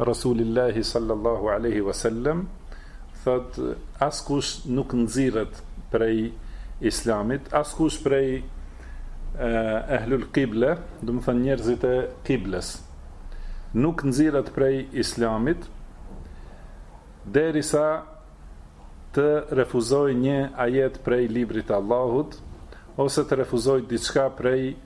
Rasulillahi sallallahu alejhi wa sellem thotë askush nuk nxirret prej Islamit, askush prej ehlul kible, domethënë njerëzit e kiblës. Nuk nxirret prej Islamit derisa të refuzojë një ajet prej librit të Allahut ose të refuzojë diçka prej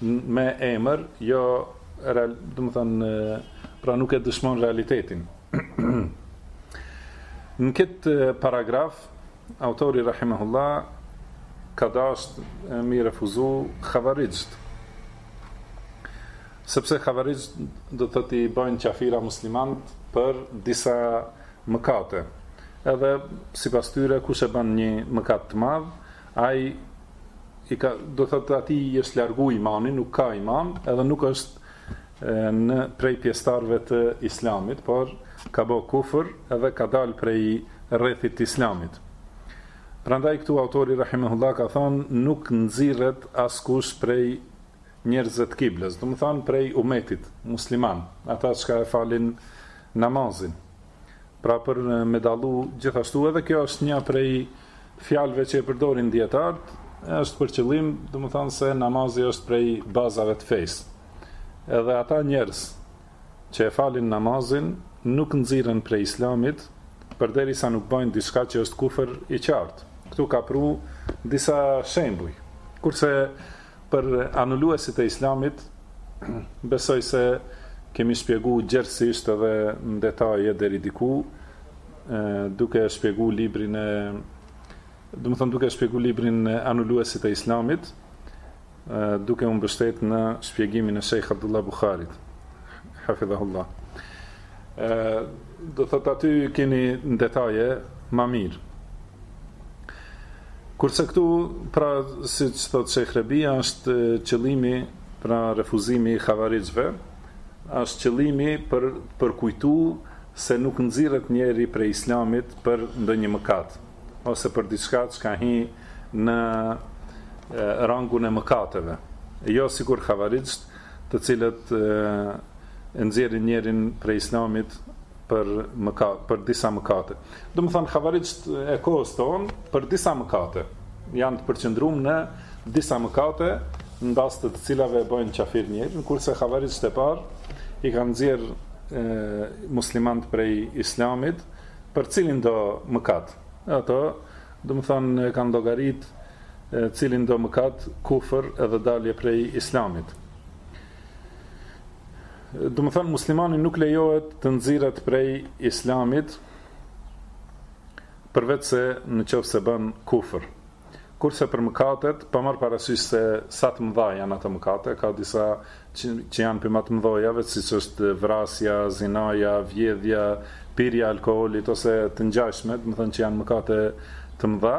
me emër jo real, domethanë pra nuk e dëshmon realitetin. Në këtë paragraf autori rahimahullah ka dasht m'i refuzu havarixht. Sepse havarixht do të thotë i bëjnë qafira muslimant për disa mëkate. Edhe sipas tyre kush e bën një mëkat të madh, Ai i ka, do të thotë atij i është largu imani, nuk ka iman, edhe nuk është më prej pjesëtarëve të islamit, por ka bo kufër edhe ka dal prej rrethit të islamit. Prandaj këtu autori rahimahullah ka thonë nuk nxirret askush prej njerëzve të kiblës, domethonë prej umetit, musliman, ata çka e falin namazin. Pra për me dallu gjithashtu edhe kjo është një prej fjalëve që e përdorin dietarët, është për qëllim, domethanë se namazi është prej bazave të fesë. Edhe ata njerëz që e falin namazin nuk nxirren prej islamit përderisa nuk bëjnë diçka që është kufër i qartë. Ktu ka pru disa shembuj. Kurse Për anuluesit e Islamit, besoj se kemi shpjegu gjerësisht edhe në detaje deri diku, duke e shpjegu librin e domethonë duke shpjegu librin Anuluesit e Islamit, duke u mbështet në shpjegimin e Shejh Abdullah Buharit. Hafidhahullah. E, do të thotë aty keni në detaje ma mirë. Kurse këtu, pra, siç thotë Shejh Rebi, është qëllimi, pra, refuzimi i havarixhve, është qëllimi për, përkujtu se nuk nxirret njeri prej islamit për ndonjë mëkat, ose për diçka çka hi në rangun e mëkateve. Jo, sikur havarixht, të cilët e nxjerrin njerin prej Islamit për mëkat, për disa mëkate. Domethonë havarixht e kohës tonë për disa mëkate janë të përqendrum në disa mëkate në bazë të të cilave e bëjnë qafir njerin, kurse havarixht e parë i kanë nxjerrë muslimant prej islamit për cilindo mëkat. Ato Domethënë e kanë llogarit cilindo mëkat, kufër edhe dalje prej Islamit. Domethënë muslimani nuk lejohet të nxirret prej Islamit përveç se në qoftë se bën kufër. Kurse për mëkatet, pa marrë parasysh se sa të mëdha janë ato mëkate, ka disa që janë prej më të mëdhajave, siç është vrasja, zinaja, vjedhja, pirja e alkoolit ose të ngjashme, domethënë që janë mëkate të mëdha,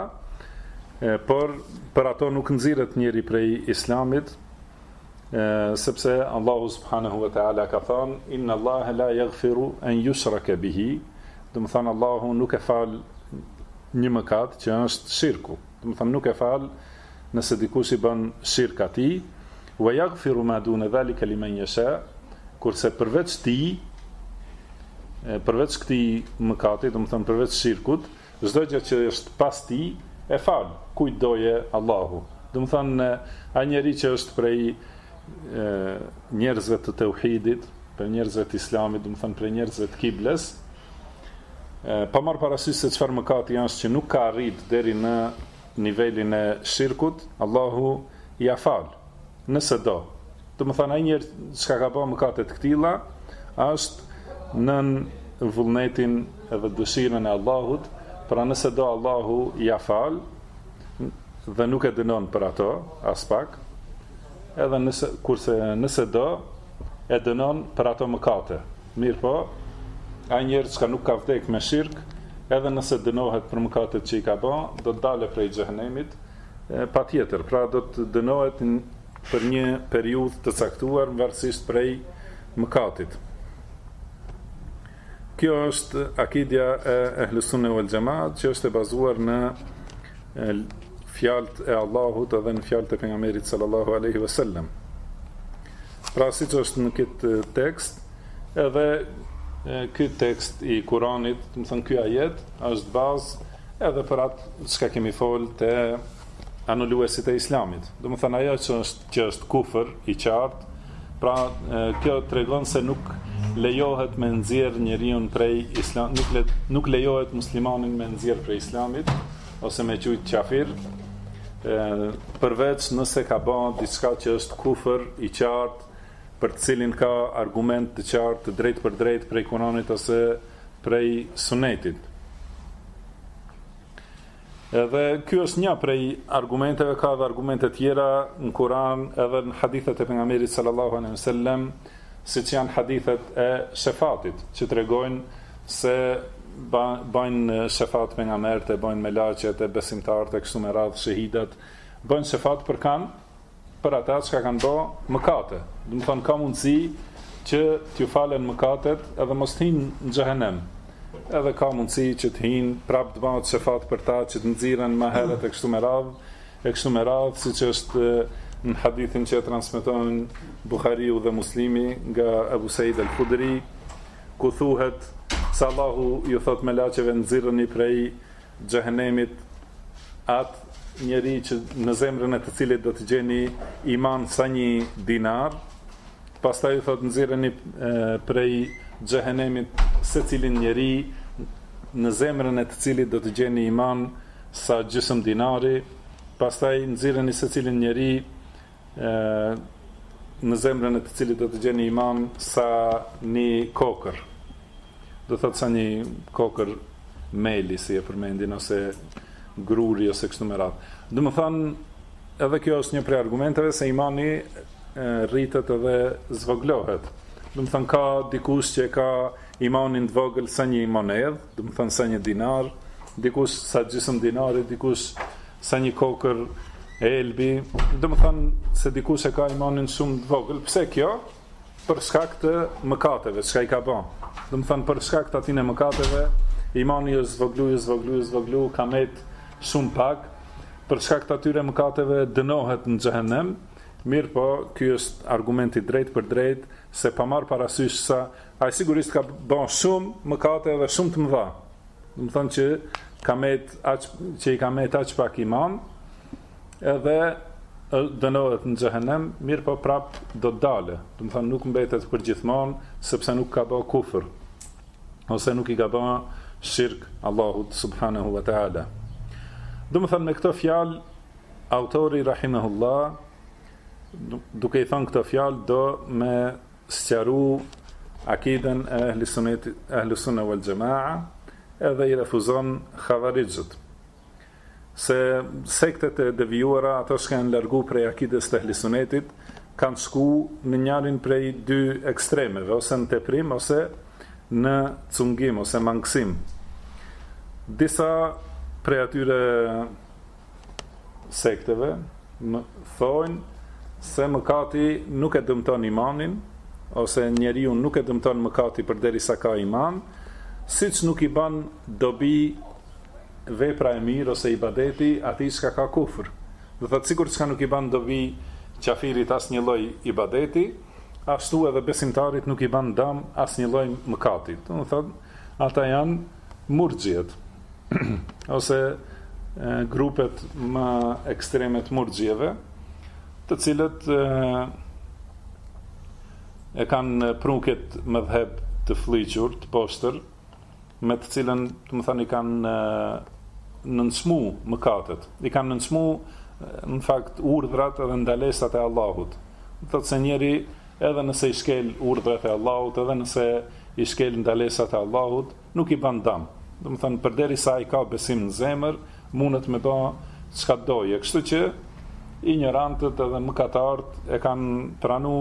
por për ato nuk nxirret njeri prej islamit, sepse Allahu subhanahu wa taala ka thënë inna Allaha la yaghfiru an yushraka bihi, domethënë Allahu nuk e fal një mëkat që është shirku, domethënë nuk e fal nëse dikush i bën shirk Atij, wa yaghfiru ma dune zalika limen yasha, kurse përveç tij, përveç këtij mëkati, domethënë përveç shirkut, çdo gjë që është pas tij e fal kujt do Allahu. Domethënë ai njeri që është prej njerëzve të teuhidit, prej njerëzve të islamit, domethënë prej njerëzve të kibles, pa marrë parasysh se çfarë mëkati është që nuk ka arrit deri në nivelin e shirkut, Allahu ia fal, nëse do. Domethënë ai njeri çka ka bërë mëkate të këtilla është nën vullnetin edhe dëshirën e Allahut, pra nëse do Allahu ia fal dhe nuk e dënon për ato aspak, edhe nëse kurse nëse do e dënon për ato mëkate. Mirëpo, ai njeri çka nuk ka vdekë me shirk, edhe nëse dënohet për mëkatet që i ka bërë, do të dalë prej xhehenemit, patjetër, pra do të dënohet për një periudhë të caktuar varësisht prej mëkatit. Kjo është akidja e Ehlusunne wal Jamaat që është e bazuar në fjalët e Allahut dhe në fjalët e pejgamberit sallallahu alaihi wasallam. Pra siç është në këtë tekst, edhe ky tekst i Kuranit, domethënë ky ajet është bazë edhe për atë çka kemi fol te anuluesit e Islamit. Domethënë ajo që është që është kufër i qartë, pra kjo tregon se nuk lejohet me nxjerr njerin prej Islamit, nuk, le, nuk lejohet muslimanin me nxjerr prej Islamit, ose me qujt kafir, përveç nëse ka ba diçka që është kufër i qartë, për të cilin ka argument të qartë, të drejtpërdrejtë prej Kuranit ose prej Sunetit. Edhe ky është një prej argumenteve, ka dhe argumente tjera në Kuran, edhe në hadithet e pejgamberit sallallahu alejhi ve siç janë hadithet e shefatit, që tregojnë se bajnë shefat pejgamberët e bajnë melaqet e besimtarët e kështu me radhë shehidat, bajnë shefat për kan për ata që kanë bë mëkate. Domethënë ka mundësi që t'u falen mëkatet edhe mos të hyjnë në xhehenem. Edhe ka mundësi që të hyjnë prapë të bëhet shefat për ta që të nxirren më herët e kështu me radhë. E kështu me radhë, siç është në hadithin që e transmeton Bukhariu dhe Muslimi nga Ebu Seid El Hudri, ku thuhet se Allahu u thotë melaqeve nxirreni prej xhehenemit atë njeri që në zemrën e të cilit do të gjeni iman sa një dinar, pastaj u thotë nxirreni prej xhehenemit secilin njeri në zemrën e të cilit do të gjeni iman Sa gjysmë dinari, pastaj nxirreni secilin njeri, e, në zemrën e të cilit do të gjeni iman sa një kokërr. Do thotë sa një kokërr meli, si e përmendin, ose gruri, ose kështu me radhë. Domethënë, edhe kjo është një prej argumenteve se imani rritet edhe zvogëlohet. Domethënë, ka dikush që ka imanin të vogël sa një monedhë, domethënë sa një dinar, dikush sa gjysmë dinari, dikush sa një kokërr elbi, domethënë se dikush e ka imanin shumë të vogël. Pse kjo? Për shkak të mëkateve, çka i ka bë. Domethënë për shkak të atyne mëkateve, imani është zvoglu, është zvoglu, është zvoglu, ka met shumë pak. Për shkak të atyre mëkateve dënohet në xhehenem. Mirëpo, ky është argument i drejtpërdrejtë, se pa marë parasysh sa Ai sigurisht ka bë shumë mëkate dhe shumë të mëdha. Domethënë që ka met aq që i ka met aq pak iman, edhe dënohet në xhehenem, mirëpo prapë do të dalë. Domethënë nuk mbetet përgjithmonë sepse nuk ka bë kufër ose nuk i ka bë shirk Allahut subhanahu wa taala. Domethënë me këto fjalë autori rahimahullah duke i thënë këto fjalë do me sqaru akiden e ehlu sunne wal xhemaa edhe i refuzon havarixhët se sektet e devijuara ato që kanë largu prej akides të ehli sunetit kanë shku në njanin prej dy ekstremeve ose në teprim ose në cungim ose mangësim disa prej atyre sekteve thonë se mëkati nuk e dëmton imanin ose njeriu nuk e dëmton mëkati përderisa ka iman, siç nuk i bën dobi vepra e mirë ose ibadeti atij që ka kufër. Do të thotë sikur që nuk i bën dobi qafirit asnjë lloj ibadeti, ashtu edhe besimtarit nuk i bën dëm asnjë lloj mëkati. Do të thotë ata janë Murxhiet ose grupet më ekstreme të murxhieve, të cilët e kanë pru këtë medhheb të flliqur, të poshtër, me të cilën, domethanë i kanë nënçmu mëkatet, i kanë nënçmu në fakt urdhrat dhe ndalesat e Allahut. Do të thotë se njeri edhe nëse i shkel urdhrat e Allahut, edhe nëse i shkel ndalesat e Allahut, nuk i ban dam. Domethanë përderisa ai ka besim në zemër, mundet me ba çka të dojë. Kështu që injorantët edhe mëkatarët e kanë pranu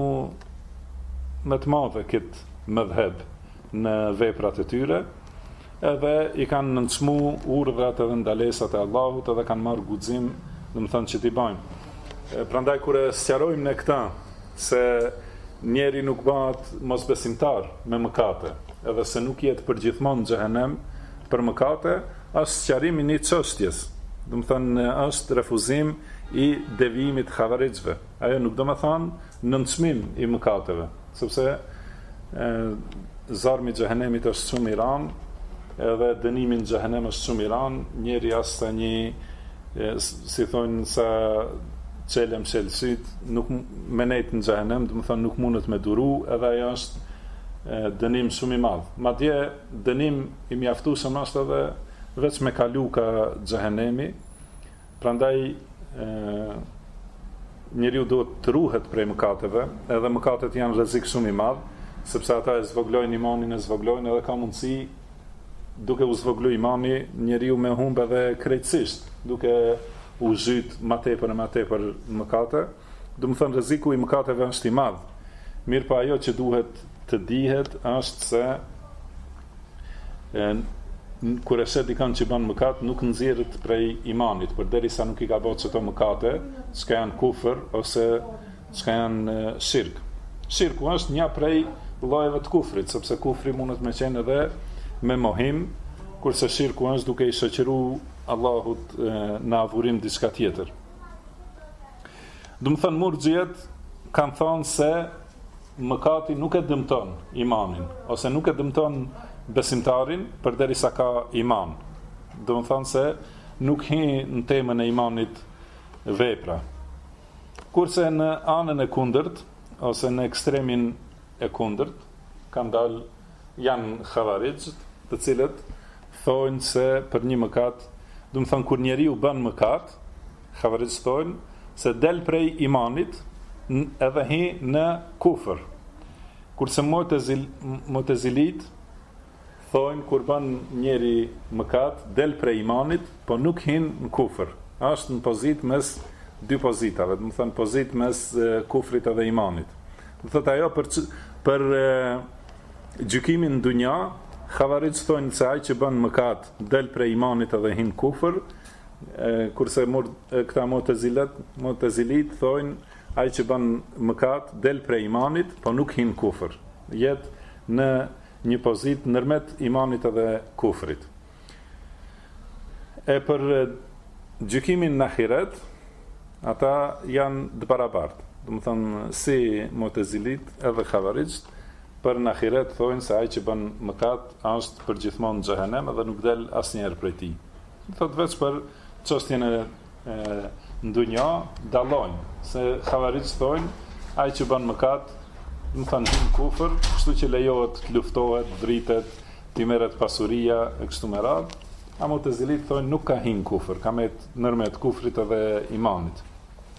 me të madhe këtë medhheb në veprat e tyre. Edhe i kanë nënçmu urdhrat edhe ndalesat e Allahut edhe kanë marrë guxim, domethënë që t'i bëjnë. Prandaj kur e sqarojmë ne këtë se njeri nuk bëhet mosbesimtar me mëkate, edhe se nuk jet përgjithmonë në xhehenem për mëkate, është sqarim i një çështjes. Domethënë është refuzim i devijimit të havarixhëve. Ajo nuk domethënë nënçmim i mëkateve, sepse Zarmi i Xhehenemit është shumë i randë, edhe dënimi në Xhehenem është shumë i randë, njeri as sa një si thojnë sa çel e mshel sytë, nuk me nejt në Xhehenem, domethonë nuk mundet me duru, edhe ajo është dënim shumë i madh. Madje dënim i mjaftueshëm është edhe veç me kalu ka xhehenemi, Prandaj njeriu duhet të ruhet prej mëkateve, edhe mëkatet janë rrezik shumë i madh, sepse ata e zvogëlojnë imanin, e zvogëlojnë edhe ka mundësi duke u zvogëlu imani, njeriu me humb edhe krejtësisht, duke u zhyt ma tepër e ma tepër në mëkate. Domethonë rreziku i mëkateve është i madh. Mirëpo ajo që duhet të dihet është se E, kur e sheh dikon që ban mëkat, nuk nxjerret prej imanit, përderisa nuk i ka bërë qeto mëkate, çka janë kufër ose çka janë shirk. Shirku është një prej llojeve të kufrit, sepse kufri mundet me qenë edhe me mohim, kurse shirku është duke i shoqëru Allahut e, në adhurim diçka tjetër. Domethënë murxhiet, kanë thonë se Mëkati nuk e dëmton imanin, ose nuk e dëmton besimtarin përderisa ka iman. Domethënë se nuk hi në temën e imanit vepra. Kurse në anën e kundërt ose në ekstremin e kundërt kanë dal janë havarixhët, të cilët thonë se për një mëkat, domethënë kur njeriu bën mëkat, Havarixhët thonë se del prej imanit edhe hi në kufër. Kurse mutezil, mutezilitë thonë kur bën njeri mëkat, del prej imanit, po nuk hin në kufër. Është në pozitë mes dy pozitave, domethënë pozitë mes kufrit edhe imanit. Domethënë ajo për për gjykimin në dunja, havarixhët thonë se ai që bën mëkat, del prej imanit edhe hin në kufër, Kurse këta mutezilat, mutezilitë, thonë, ai që bën mëkat del prej imanit, po nuk hin kufër. Jet në një pozitë ndërmjet imanit edhe kufrit. E për gjykimin në ahiret, ata janë të barabartë. Domethënë si mutezilitë edhe havarixhët për në ahiret thonë se ai që bën mëkat është përgjithmonë në xhehenem dhe nuk del asnjëherë prej tij. Thot veç për çështjen në dunja dallojnë se havarixhët thonë ai që bën mëkat domethënë hin n'kufër, kështu që lejohet të luftohet, të vritet, t'i merret pasuria e kështu me radhë. A mutezilitë thonë nuk ka hi n'kufër, ka met nërmjet kufrit edhe imanit.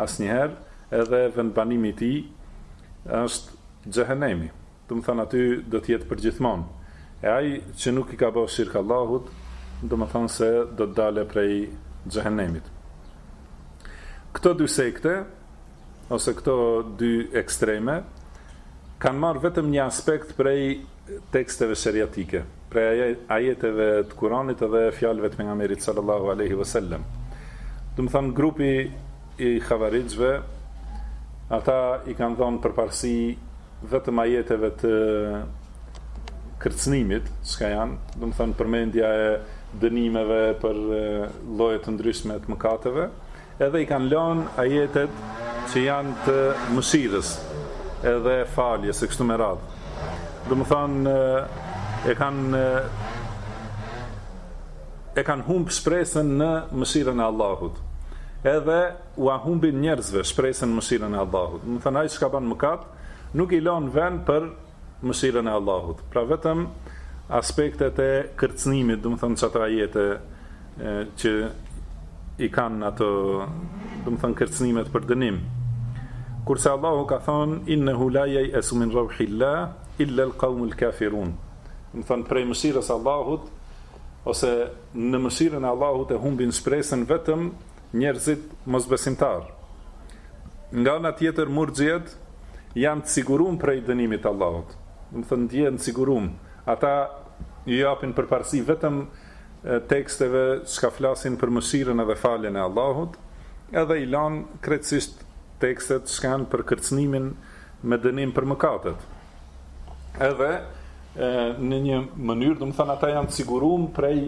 Asnjëherë, edhe vendbanimi i tij është xhehenemi, domethënë aty do të jetë përgjithmonë, e ai që nuk i ka bërë shirk Allahut, domethënë se do të dalë prej xhehenemit. Këto dy sekte ose këto dy ekstreme kanë marrë vetëm një aspekt prej teksteve sheriatike, prej ajeteve të Kuranit edhe fjalëve të Pejgamberit sallallahu alejhi ve sellem. Domethënë grupi i havarixhve ata i kanë dhënë përparësi vetëm ajeteve të kërcënimit, çka janë, domethënë përmendja e dënimeve për lloje të ndryshme të mëkateve, Edhe i kanë lënë ajetet që janë të mëshirës edhe faljes e kështu me radhë. Domethënë e kanë e kanë humb shpresën në mëshirën e Allahut. Edhe ua humbin njerëzve shpresën në mëshirën e Allahut. Domethënë ai çka ban mëkat nuk i lënë vend për mëshirën e Allahut. Pra vetëm aspektet e kërcënimit, domethënë ato ajete që i kanë ato, domethënë kërcënimet për dënim. Kurse Allahu ka thonë innehu la yai'asu min rauhillah illa alqaumul kafirun. Domethënë prej mëshirës së Allahut ose në mëshirën e Allahut e humbin shpresën vetëm njerëzit mosbesimtarë. Nga ana tjetër murxhiet janë të sigurum prej dënimit të Allahut. Domethënë ndjehen të sigurum. Ata i japin përparësi vetëm teksteve çka flasin për mëshirën edhe faljen e Allahut, edhe i lanë krejtësisht tekstet çka janë për kërcënimin me dënim për mëkatet. edhe në një mënyrë, domethënë ata janë të siguruar prej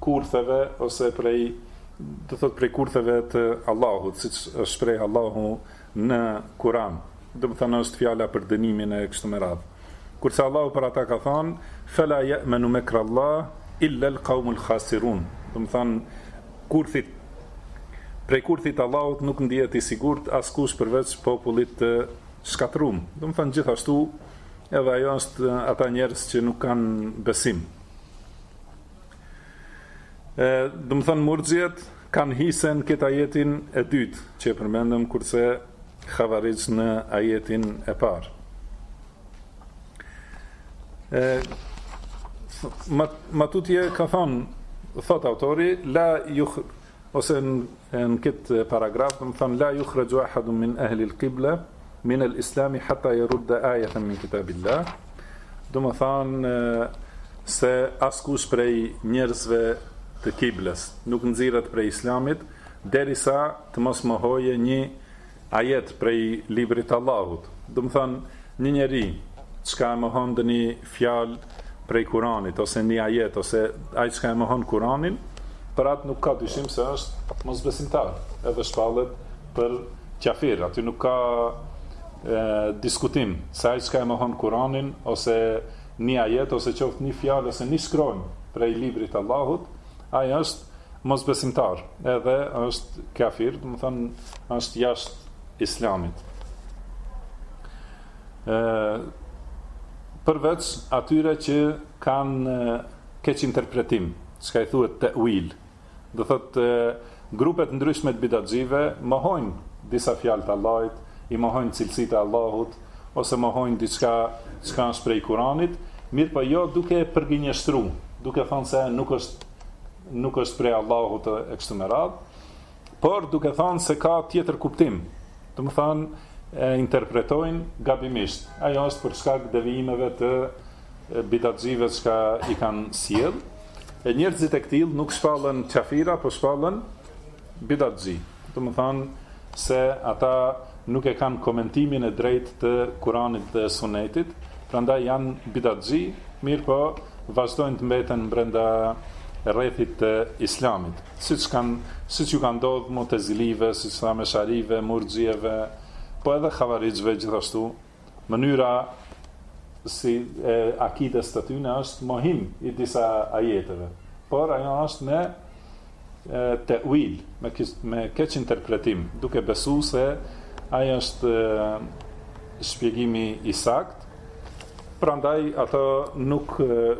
kurtheve ose prej domethënë prej kurtheve të Allahut, siç e shpreh Allahu në Kur'an. Domethënë është fjala për dënimin e kështu me radhë. Kurse Allahu për ata ka thënë, "Fala ya'manu makra Allah illa al-qawmul khasirun." Domethënë kurthit prej kurthit Allahut nuk ndihet i sigurt askush përveç popullit të Shkatërrum, domethënë gjithashtu edhe ajo është ata njerëz që nuk kanë besim. E, domethënë murxhiet kanë hisen te ky ajeti i dytë që e përmendëm kurse Khavarij në ajetin e parë. E, ma, ma tutje ka thonë, thot autori, la ju Ose në këtë paragraf, domethënë la yukhraju ahadun min ahli al-qibla min al-islam hatta yarudda ayatan min kitabillah. Domethënë se askush prej njerëzve të kibles nuk nxirret prej islamit derisa të mos mohojë një Ajet prej Librit të Allahut, Domethënë, një njeri, çka e mohon ndonjë fjalë prej Kuranit, ose një ajet, ose ai çka e mohon Kuranin, për atë nuk ka dyshim se është mosbesimtar, edhe shpallet për qafir, aty nuk ka diskutim, se ai çka e mohon Kuranin, ose një ajet, ose qoftë një fjalë, ose një shkronjë prej Librit të Allahut, Ai është mosbesimtar, edhe është kafir, domethënë është jashtë Islamit. Ë përveç atyre që kanë keq interpretim, çka i thuhet teuil. Do thotë Grupe të ndryshme të bidatxhive mohojnë disa fjalë të Allahit, i mohojnë cilësitë e Allahut ose mohojnë diçka çka është prej Kuranit, mirëpo jo duke e përgënjeshtru, duke thënë se nuk është nuk është prej Allahut e kështu me radhë, por duke thënë se ka tjetër kuptim. Domethonë e interpretojnë gabimisht. Ajo është për shkak devijimeve të bidatxhive çka i kanë sjell e njerëzit e këtillë nuk shpallen qafira po shpallen bidatxhi domethonë se ata nuk e kanë komentimin e drejtë të Kuranit dhe Sunetit prandaj janë bidatxhi mirëpo vazhdojnë të mbeten brenda rrethit të islamit siç kanë siç ju ka ndodh mutezilive siç thamë esharive murxhieve po edhe havarixhve gjithashtu Mënyra si e akides të tyne është mohim i disa ajeteve, por ajo është me teuil, me, me keqinterpretim, duke besu se ai është shpjegimi i saktë, prandaj ato nuk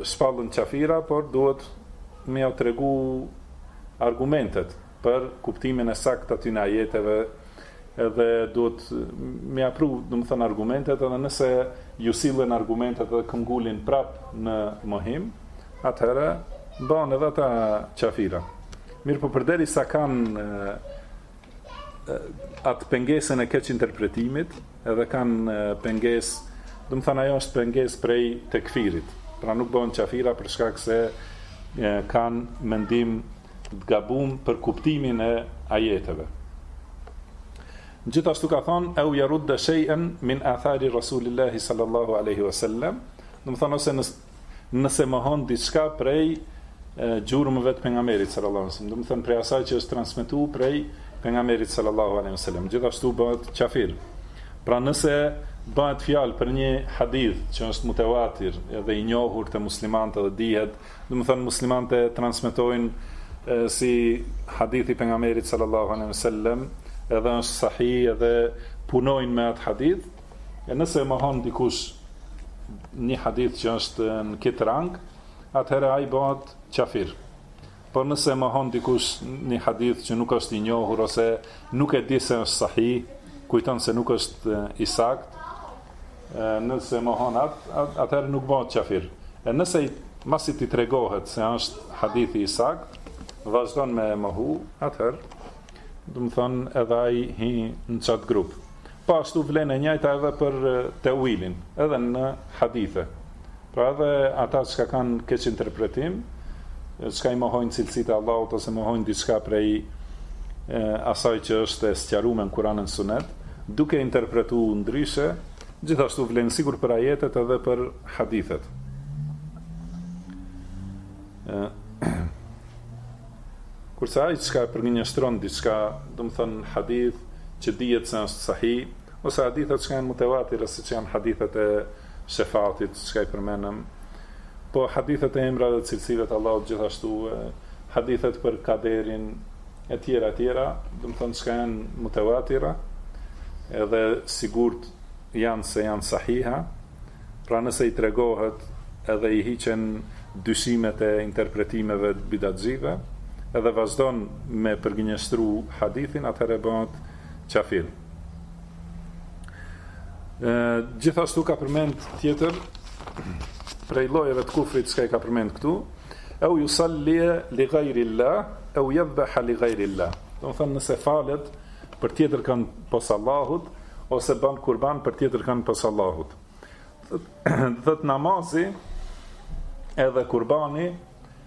shpallën qafira, por duhet me jau tregu argumentet. për kuptimin e saktë të atyne ajeteve edhe duhet me jau pru, domethënë argumentet edhe nëse ju sillen argumentet edhe këmbgulin prap në mohim, atëherë bëhen edhe ata qafira. Mirëpo përderisa kanë atë pengesën e keqinterpretimit, edhe kanë pengesë, domethënë ajo është pengesë prej tekfirit. Pra nuk bëhen qafira për shkak se kanë mendim të gabum për kuptimin e ajeteve. Gjithashtu ka thonë, eu jarudde shejen min athari Rasulillahi sallallahu aleyhi wa sallam, domethonë ose nëse mohon diçka prej gjurmëve të pejgamberit sallallahu aleyhi wa sallam, domethonë prej asaj që është transmetu prej pejgamberit sallallahu aleyhi wa sallam, gjithashtu bëhet qafir. Pra nëse bëhet fjalë për një hadith që është mutewatir edhe i njohur te muslimanët dhe dihet Domethonë muslimanët e transmetojnë si hadith i pejgamberit sallallahu alaihi wasallam, edhe është sahih edhe punojnë me atë hadith. E nëse e mohon dikush një hadith që është në këtë rang, atëherë ai bëhet qafir. Por nëse e mohon dikush një hadith që nuk është i njohur ose nuk e di se është sahih, kujton se nuk është i saktë, E nëse mohon atë, atëherë nuk bëhet qafir. E nëse masi t'i tregohet se është hadith i saktë, vazhdon me e mohu, atëherë domethonë edhe ai hi në qat grup. Po ashtu vlen e njëjta edhe për teuilin, edhe në hadithe. Pra edhe ata çka kanë keqinterpretim, çka i mohojnë cilësitë e Allahut ose mohojnë diçka prej asaj që është e sqaruar në Kur'an e në Sunet, duke interpretuar ndryshe, gjithashtu vlen sikur për ajetet edhe për hadithet. Kurse ai çka përgënjeshtron diçka, do të thon hadith që dihet se është sahih ose hadithe që janë mutawatir ose që janë hadithet e shefatit, çka i përmenëm, po hadithet e emrave dhe cilësive të Allahut gjithashtu, hadithet për kaderin, e tjera e tjera, do të thonë çka janë mutawatira, edhe sigurt dihen se janë sahiha, pra nëse i tregohet edhe i hiqen dyshimet e interpretimeve të bidatxhive, edhe vazhdon me përgënjeshtru hadithin, atëherë bëhet qafir. Gjithashtu ka përmend tjetër prej llojeve të kufrit çka i ka përmend këtu, eu jusal-li li gajril-lah, eu jedhbeha li gajril-lah. Domethënë nëse falet për tjetër kan pos Allahut, ose ban kurban për tjetër kan pos Allahut. Do të thotë namazi edhe kurbani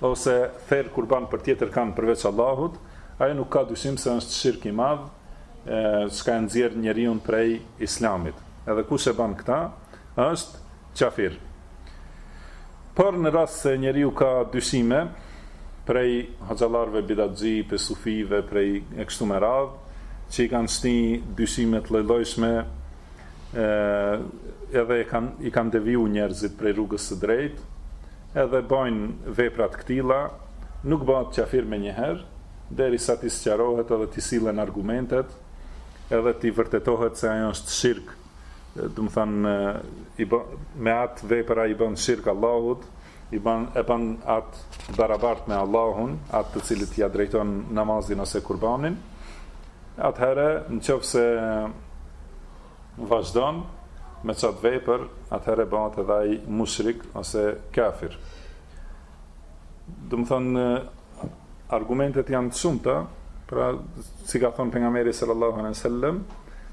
ose therr kurban për tjetër kan përveç Allahut, ajo nuk ka dyshim se është shirk i madh, e çka e nxjerr njeriun prej Islamit. Edhe kush e bën këtë, është kafir. Por në rast se njeriu ka dyshime prej hoxhallarëve bidatxhi, prej sufive, prej e kështu me radhë, që i kanë shti dyshime të lloj-llojshme, ë edhe e kanë i kanë deviju njerëzit prej rrugës së drejtë, edhe bajnë vepra të këtilla, nuk bahet qafir menjëherë, derisa t'i sqarohet edhe t'i sillen argumentet, edhe t'i vërtetohet se ajo është shirk, domethanë i bë, me atë vepër ai i ban shirk Allahut, i ban e ban atë të barabartë me Allahun, atë të cilit ia drejton namazin ose kurbanin. Atëherë, në qoftë se Vazhdon me qatë vepër, atëherë bëhet edhe ai mushrik ose kafir. Domethënë argumentet janë të shumta, pra si ka thënë pejgamberi sallallahu alaihi wasallam,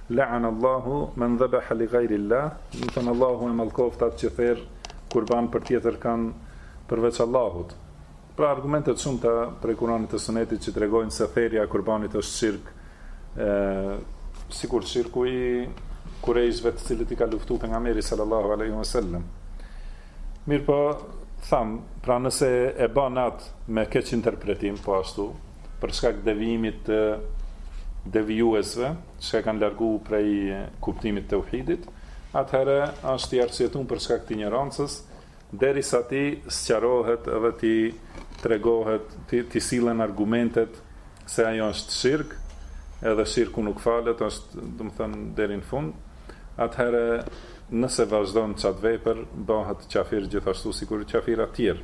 la'an Allahu man dhabaha li ghayri Allah, domethënë Allahu e mallkoft atë që therr kurban për tjetër kan përveç Allahut. Pra argumente të shumta prej Kuranit e Sunetit që tregojnë se therja e kurbanit është shirk, ë sikur shirku i kurejshve të cilët i ka luftuar pejgamberi sallallahu alaihi wasallam. Mirëpo thamë, pra nëse e bën atë me keqinterpretim po ashtu, për shkak të devijimit të devijuesve, që e kanë largu prej kuptimit të teuhidit, atëherë është i arsyetuar për shkak të injorancës Derisa t'i sqarohet edhe t'i tregohet, t'i t'i sillen argumentet se ajo është shirk, edhe shirku nuk falet, është, domethënë, deri në fund, atëherë nëse vazhdon qat vepër, bëhet qafir gjithashtu sikur qafirat tjerë.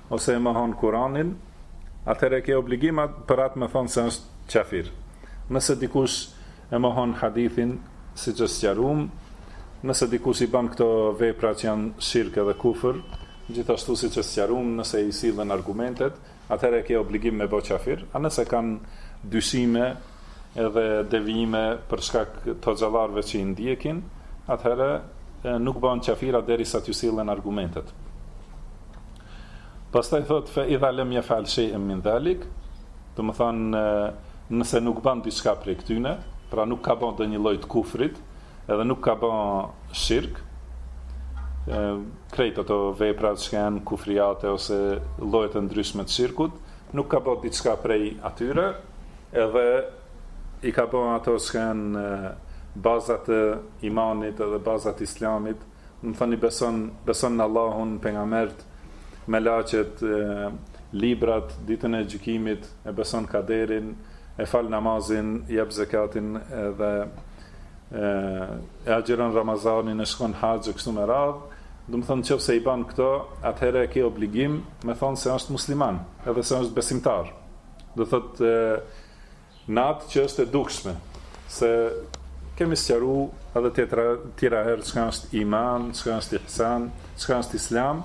ose e mohon Kuranin, atëherë ke obligim për atë me thonë se është qafir. Nëse dikush e mohon hadithin, siç e sqaruam, nëse dikush i bën këto vepra që janë shirk dhe kufër, gjithashtu siç e sqaruam, nëse i sillen argumentet, atëherë e ke obligim me bo qafir, a nëse kanë dyshime edhe devijime për shkak të hoxhallarëve që i ndjekin, atëherë nuk bëhen qafira derisa t'u sillen argumentet. Pastaj thotë fe idha lem jef'al shej'en min dhalik, domethënë nëse nuk bën diçka prej këtyne, pra nuk ka bë ndonjë lloj të kufrit, edhe nuk ka bë shirk, krejt ato vepra që janë kufriate ose llojet e ndryshme të shirkut, nuk ka bë diçka prej atyre, edhe i ka bë ato që janë bazat e imanit edhe bazat e islamit, Domethonë beson beson në Allahun, pejgamberët, melaqet, librat, ditën e gjykimit, e beson kaderin, e fal namazin, jep zekatin dhe e agjeron Ramazanin, e shkon haxh kështu me radhë, domethonë qoftë se i ban këto, atëherë e ke obligim me thonë se është musliman, edhe se është besimtar. Do thotë n'atë që është e dukshme se e kemi sqaru edhe tjera tjera herë çka është iman, çka është ihsan, çka është islam.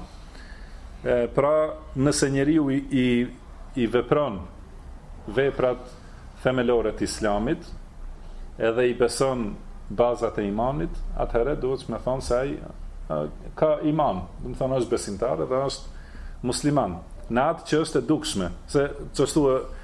E, pra, nëse njeriu i i, i vepron veprat themelore të islamit, edhe i beson bazat e imanit, atëherë duhet me thonë se ai ka iman, domethonë është besimtar dhe është musliman. Në atë që është e dukshme, se çështja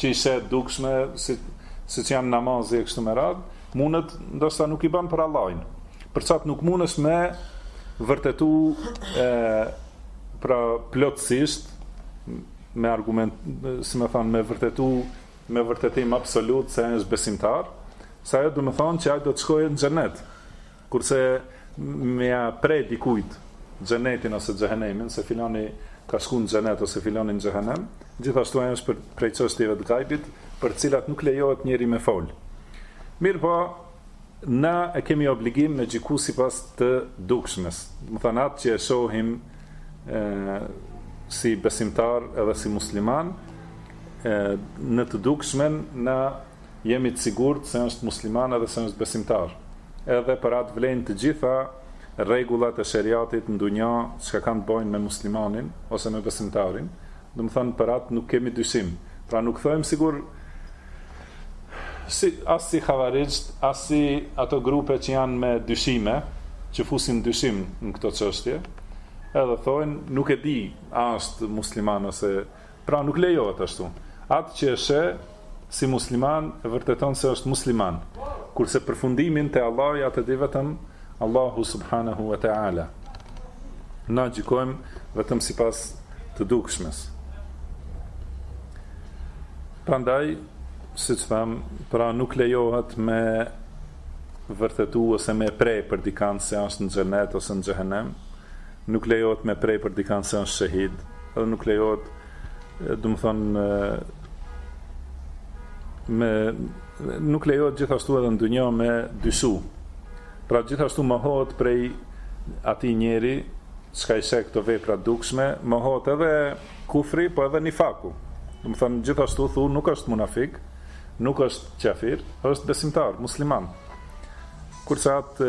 që ishte e dukshme, si, siç janë namazi e kështu me radhë, mundet, ndoshta nuk i ban për Allahun. Për qatë nuk mundesh me vërtetu e, pra plotësisht, me argument, si me thonë, me vërtetu, me vërtetim absolut se ai është besimtar, se ai domethonë që ai do të shkojë në xhenet. Kurse me ja pre dikujt xhenetin ose xhehenemin, se filani ka shku në xhenet ose filani në xhehenem, gjithashtu ajo është për, prej çështjeve të gajbit, për cilat nuk lejohet njeri me fol. Mirëpo, na e kemi obligim me gjyku sipas të dukshmes, domethënë atë që e shohim e, si besimtar edhe si musliman, e, në të dukshmen na Jemi të sigurt se është musliman edhe se është besimtar. Edhe për atë vlejnë të gjitha rregullat e sheriatit n'dunja çka kanë të bojnë me muslimanin ose me besimtarin, domethënë për atë nuk kemi dyshim. Pra nuk thoim sikurse as si Havarijt, as si ato grupe që janë me dyshime, që fusin dyshim në këto çështje, edhe thoin nuk e di a është musliman ose Pra nuk lejohet ashtu. Atë që e sheh si musliman e vërteton se është musliman, kurse përfundimin te Allahi atë e di vetëm Allahu subhanahu wa ta'ala. Na gjykojmë vetëm sipas të dukshmes. Prandaj, siç them, pra nuk lejohet me vërtetu ose me pre për dikand se është në xhenet ose në xhehenem, Nuk lejohet me pre për dikan se është shehid, edhe nuk lejohet, domethënë me, nuk lejohet gjithashtu edhe në dunja me dyshu. Pra gjithashtu mohohet prej atij njeri çka i sheh këto vepra dukshme, mohohet edhe kufri, po edhe nifaku. Domethënë gjithashtu thu nuk është munafik, nuk është kafir, është besimtar, musliman. Kurse atë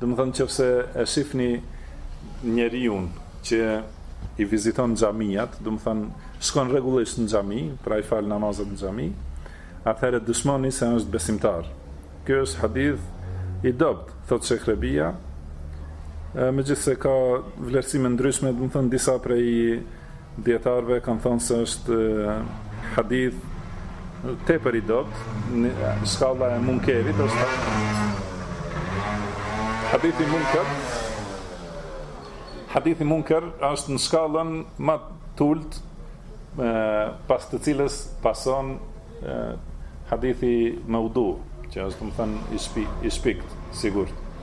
Domethënë qoftë se e shifni njeriun që i viziton xhamiat, domethënë shkon rregullisht në xhami, pra i fal namazet në xhami, atëherë dëshmoni se është besimtar. Ky është hadith i dobët, thotë Shejh Rebia, megjithëse ka vlerësime ndryshme, domethënë disa prej Dijetarëve kanë thënë se është hadith tepër i dobët, shkalla e munkerit është hadith i munker. Hadith i munker është në shkallën më të ultë pas të cilës pason hadithi meudu, që është domethënë i, shpi, i shpikt, sigurt.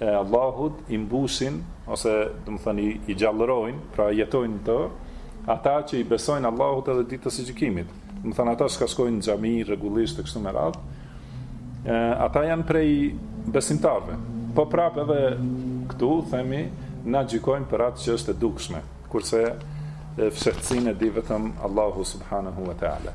e Allahut i mbusin ose domethënë i gjallërojnë, pra jetojnë n'to ata që i besojnë Allahut edhe ditës së gjykimit. Domethënë ata që shkojnë në xhami rregullisht e kështu me radhë, ata janë prej besimtarëve. Po prap edhe këtu themi na gjykojmë për atë që është e dukshme, kurse fshehtësinë e di vetëm Allahu subhanahu wa taala.